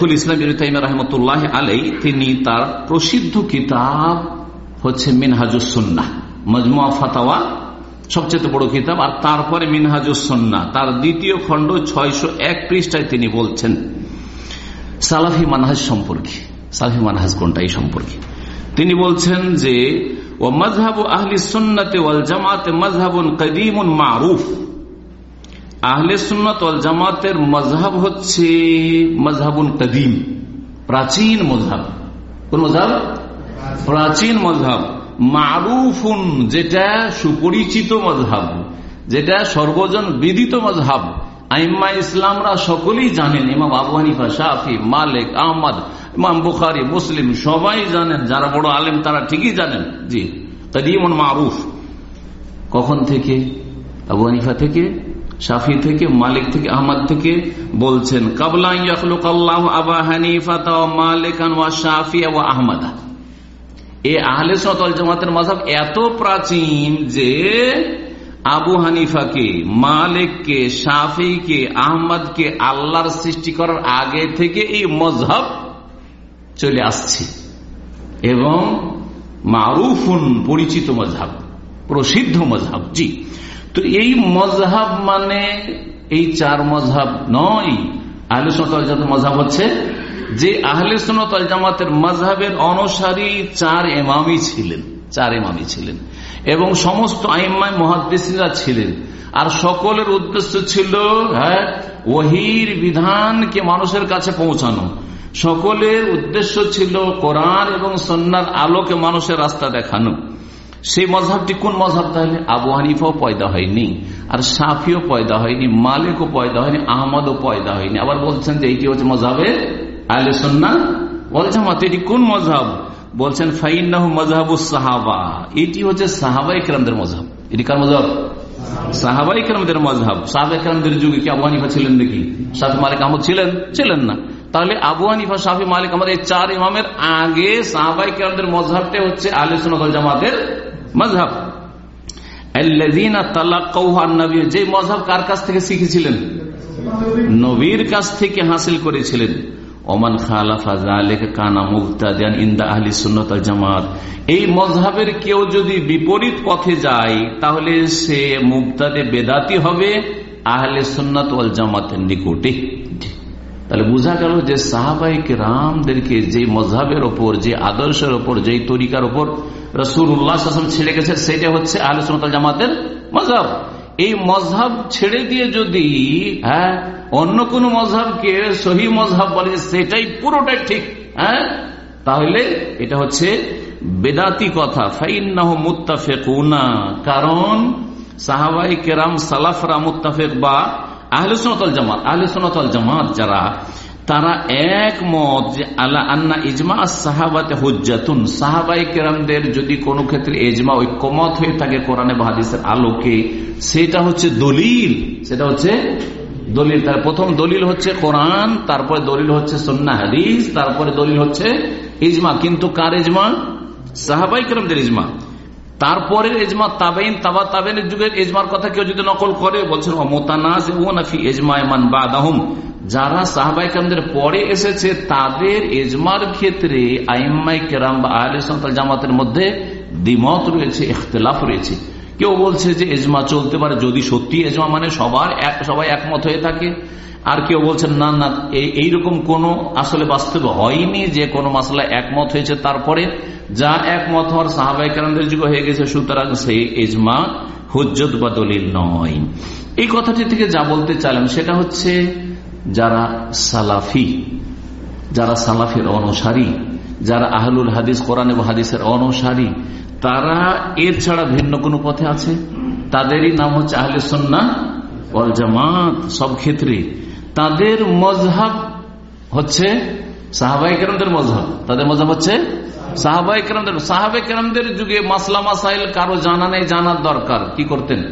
শেখুল ইসলাম রহমতুল্লাহ আলাই তিনি তার প্রসিদ্ধ কিতাব হচ্ছে মিনহাজুসন্না মজমুয়া ফাতাওয়া, সবচেয়ে বড় কিতাব। আর তারপরে মিনহাজুসন্না তার দ্বিতীয় খণ্ড ছয়শো এক পৃষ্ঠায় তিনি বলছেন, সালাফি মানহাজ সম্পর্কে, সালাফি মানহাজ কোনটা এই সম্পর্কে? তিনি বলছেন যে ও মজহাব আহলি সুন্নতে ওয়াল জামাতে মজহাবুন কদিমুন মারুফ। আহলে সুন্নত জামাতের মজহাব হচ্ছে মজহাবুন কদিম, প্রাচীন মজহাব কোন মজহাব প্রাচীন মজহাব মারুফুন, যেটা সুপরিচিত মজহাব যেটা সর্বজন বিদিত মজহাব আইম্মা ইসলামরা সকলেই জানেন, ইমাম আবু হানিফা শাহি মালিক, আহমদ, ইমাম বুখারি, মুসলিম, সবাই জানেন, যারা বড় আলেম তারা ঠিকই জানেন। জি, কদিমন মারুফ। কখন থেকে? আবু হানিফা থেকে? শাফি থেকে, মালিক থেকে, আহমদ থেকে বলছেন, কাবলা আবা হানিফা মালিকান ওয়া শাফি ওয়া আহমদা। এ আহলে সতল জামাতের মজাব এত প্রাচীন যে আবু হানিফাকে, মালিককে, শাফিকে, আহমদকে আল্লাহর সৃষ্টি করার আগে থেকে এই মজহব চলে আসছে। এবং মারুফুন পরিচিত মজহাব প্রসিদ্ধ মজহাব জি। তো এই মজহাব মানে এই চার মজহাব নয়। আহলে সতল মজহাব হচ্ছে যে আহলে সুনতল জামাতের মজহাবের অনুসারী চার এমামি ছিলেন, চার এমামি ছিলেন। এবং সমস্ত আইম্মায় মহাদিসরা ছিলেন। আর সকলের উদ্দেশ্য ছিল হ্যাঁ ওহির বিধানকে মানুষের কাছে পৌঁছানো। সকলের উদ্দেশ্য ছিল কোরআন এবং সন্ন্যার আলোকে মানুষের রাস্তা দেখানো। সেই মজাবটি কোন মজাব তাহলে? আবু হানিফাও পয়দা হয়নি, আর সাফিও পয়দা হয়নি, মালিকও পয়দা হয়নি, আহমদও পয়দা হয়নি। আবার বলছেন যে এইটি হচ্ছে মজাবের আহলে সন্না বলছেন এটি কোন মজাব বলছেন ফাইনাহ মজাবুস সাহাবা। এটি হচ্ছে সাহাবা ইকরামদের মজাব এটি কার মজাব সাহাবা ইকরামদের মজাব সাহাবা ইকরামদের যুগে কি আবু হানিফা ছিলেন নাকি? সাফি মালিক আহমদ ছিলেন? ছিলেন না। তাহলে আবু হানিফা, সাফি মালিক আমাদের চার ইমামের আগে সাহাবা ইকরামদের মজাবটা হচ্ছে সুন্নাত জামাতের মজাব যে মজাব কার কাছ থেকে শিখেছিলেন? নবীর কাছ থেকে হাসিল করেছিলেন। ওমান জামাত। এই মজহাবের কেউ যদি বিপরীত পথে যায়, তাহলে সে মুক্তাদে বেদাতি হবে আহলে সুন্নত ওয়াল জামাতের নিকটে। তাহলে বোঝা গেল যে সাহাবাহিক রামদেরকে যে মজহাবের ওপর যে আদর্শের ওপর যে তরিকার ওপর রসুল উল্লাহ ছেড়ে গেছে সেটা হচ্ছে সুন্নত জামাতের মজহাব এই মজহাব ছেড়ে দিয়ে যদি হ্যাঁ অন্য কোন মজহাবকে সহি মজহাব বলে, সেটাই পুরোটাই ঠিক হ্যাঁ তাহলে এটা হচ্ছে বেদাতি কথা। ফাইন্নাহ মুতাফেকুনা কারণ সাহাবাই কেরাম সালাফরা মুতাফেক বা জামাত জামাত যারা, তারা একমত যে আন্না সাহাবাতে সাহাবাই যদি কোনো ক্ষেত্রে এজমা ঐক্যমত হয়ে থাকে কোরআনে বাহাদিসের আলোকে, সেটা হচ্ছে দলিল। সেটা হচ্ছে দলিল। তার প্রথম দলিল হচ্ছে কোরআন, তারপরে দলিল হচ্ছে সন্না হাদিস, তারপরে দলিল হচ্ছে ইজমা। কিন্তু কার ইজমা? সাহাবাই কেরামদের ইজমা। তারপরের এজমা তাবেইন, তাবা তাবেনের যুগের এজমার কথা কেউ যদি নকল করে, বলছেন মোতানাজ ও নাফি এজমা এমান বাদাহুম। যারা সাহবাইকামদের পরে এসেছে, তাদের এজমার ক্ষেত্রে আইম্মাই কেরাম বা আহলে সন্তাল জামাতের মধ্যে দ্বিমত রয়েছে, ইখতলাফ রয়েছে। কেউ বলছে যে এজমা চলতে পারে যদি সত্যি এজমা মানে সবার সবাই একমত হয়ে থাকে। আর কেউ বলছেন, না না এইরকম কোন আসলে বাস্তব হয়নি যে কোনো মাসলা একমত হয়েছে তারপরে যা একমত হওয়ার সাহাবাই কারণদের যুগ হয়ে গেছে, সুতরাং সেই এজমা হুজ্জত বা দলিল নয়। এই কথাটি থেকে যা বলতে চাইলাম সেটা হচ্ছে যারা সালাফি, যারা সালাফের অনুসারী, যারা আহলুল হাদিস, কোরআন এবং হাদিসের অনুসারী, তারা এর ছাড়া ভিন্ন কোন পথে আছে? তাদেরই নাম হচ্ছে আহলে সন্না জামাত। সব ক্ষেত্রে তাদের মজহাব হচ্ছে সাহাবাই কেরামদের মজহাব। তাদের মজহাব হচ্ছে সাহাবাই কেরামদের। সাহাবাই কেরামদের যুগে মাসলা মাসাইল কারও জানা নেই, জানার দরকার। কি করতেন?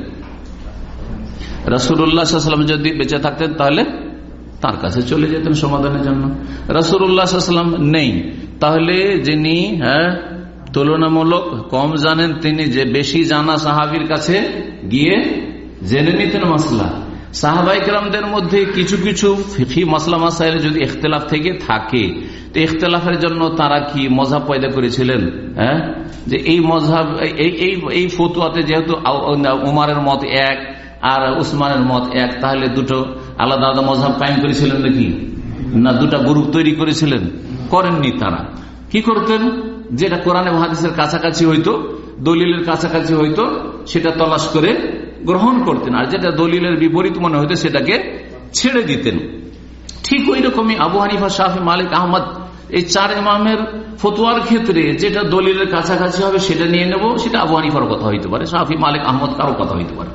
রসুল্লাহাম যদি বেঁচে থাকতেন, তাহলে তার কাছে চলে যেতেন সমাধানের জন্য। রসুল্লাহাম নেই। তাহলে যিনি হ্যাঁ তুলনামূলক কম জানেন, তিনি যে বেশি জানা সাহাবির কাছে গিয়ে জেনে নিতেন মাসলা। সাহাবাইকরামদের মধ্যে কিছু কিছু ফিফি মাসলা মাসাইলে যদি ইখতলাফ থেকে থাকে, তো ইখতলাফের জন্য তারা কি মজাব পয়দা করেছিলেন? হ্যাঁ? যে এই মজাব এই এই ফতুয়াতে যেহেতু উমারের মত এক আর উসমানের মত এক, তাহলে দুটো আলাদা আলাদা মজাব কায়েম করেছিলেন নাকি? না, দুটা গ্রুপ তৈরি করেছিলেন? করেননি তারা। কি করতেন? যেটা কোরআনে মহাদিসের কাছাকাছি হইতো, দলিলের কাছাকাছি হইতো, সেটা তলাশ করে গ্রহণ করতেন, আর যেটা দলিলের বিপরীত মনে হইতো সেটাকে ছেড়ে দিতেন। ঠিক ওই রকমই আবু হানিফা শাহি মালিক, আহমদ, এই চার ইমামের ফতুয়ার ক্ষেত্রে যেটা দলিলের কাছাকাছি হবে সেটা নিয়ে নেব, সেটা আবু হানিফার কথা হইতে পারে শাহি মালিক, আহমদ কারও কথা হইতে পারে।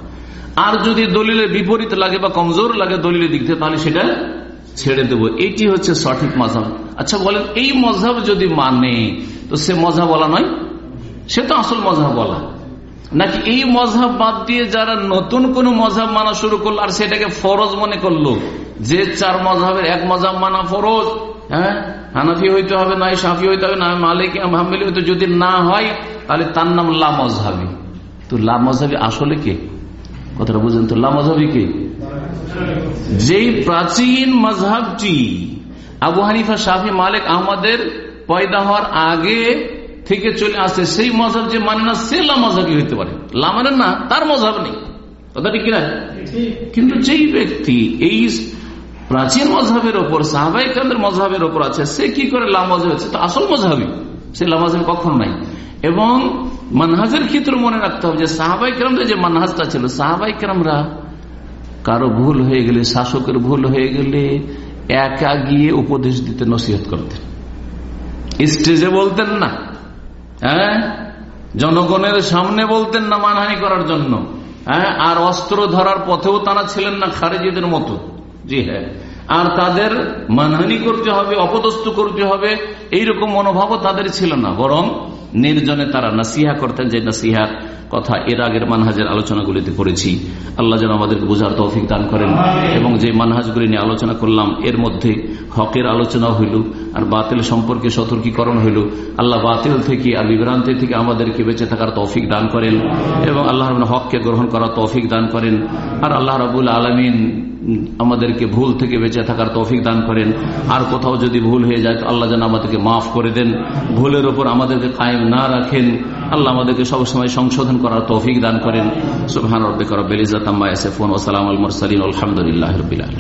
আর যদি দলিলের বিপরীত লাগে বা কমজোর লাগে দলিলের দিক থেকে, তাহলে সেটা ছেড়ে দেব। এটি হচ্ছে সঠিক মজাব আচ্ছা বলেন, এই মজাব যদি মানে তো সে মজা বলা নয়, সে তো আসল মজাব বলা। নাকি এই মজাব বাদ দিয়ে যারা নতুন কোন মজাব মানা শুরু করল আর সেটাকে ফরজ মনে করল? যে চার মজাবের এক মজাব মানা ফরজ হ্যাঁ? হানাফি হইতে হবে, না সাফি হইতে হবে, না মালিক হাম্বেলি হইতে যদি না হয়, তাহলে তার নাম লা তো লা আসলে কে? কথাটা বুঝেন তো, লা কে? যেই প্রাচীন মজহাবটি আবু হানিফা শাহি মালিক, আহমদের পয়দা হওয়ার আগে থেকে চলে আসে সেই মজাব যে মানে না, সে লামাজাবি হইতে পারে। লামানে না তার মজাব নেই। কথাটি কিনা? কিন্তু যেই ব্যক্তি এই প্রাচীন মজাবের ওপর সাহাবাই কান্দের মজাবের ওপর আছে, সে কি করে লামাজ হয়েছে তো আসল মজাবি। সে লামাজাবি কখন নাই। এবং মানহাজের ক্ষেত্রে মনে রাখতে হবে যে সাহাবাই কেরামদের যে মানহাজটা ছিল সাহাবাই কেরামরা কারও ভুল হয়ে গেলে, শাসকের ভুল হয়ে গেলে একা গিয়ে উপদেশ দিতে নসিহত করতেন। স্টেজে বলতেন না। হ্যাঁ? জনগণের সামনে বলতেন না মানহানি করার জন্য। হ্যাঁ? আর অস্ত্র ধরার পথেও তারা ছিলেন না খারেজিদের মতো। জি হ্যাঁ। আর তাদের মানহানি করতে হবে, অপদস্থ করতে হবে, এইরকম মনোভাবও তাদের ছিল না। বরং নির্জনে তারা নাসিহা করতেন যে নাসিহার কথা এর আগের মানহাজের আলোচনাগুলিতে করেছি আল্লাহ যেন আমাদেরকে বোঝার তৌফিক দান করেন এবং যে মানহাজগুলি নিয়ে আলোচনা করলাম এর মধ্যে হকের আলোচনা হইল আর বাতিল সম্পর্কে সতর্কীকরণ হইল। আল্লাহ বাতিল থেকে আর বিভ্রান্তি থেকে আমাদেরকে বেঁচে থাকার তৌফিক দান করেন এবং আল্লাহ হককে গ্রহণ করার তৌফিক দান করেন। আর আল্লাহ রাবুল আলমিন আমাদেরকে ভুল থেকে বেঁচে থাকার তৌফিক দান করেন। আর কোথাও যদি ভুল হয়ে যায় আল্লাহ যেন আমাদেরকে মাফ করে দেন। ভুলের ওপর আমাদেরকে কায়েম না রাখেন। আল্লাহ আমাদেরকে সবসময় সংশোধন করার তৌফিক দান করেন। সুহান রব্বিক রব্বিল ইজ্জাতি আম্মা ইয়াসিফুন। ওয়া সালামুল মুরসালিন। আলহামদুলিল্লাহি রাব্বিল আলামিন।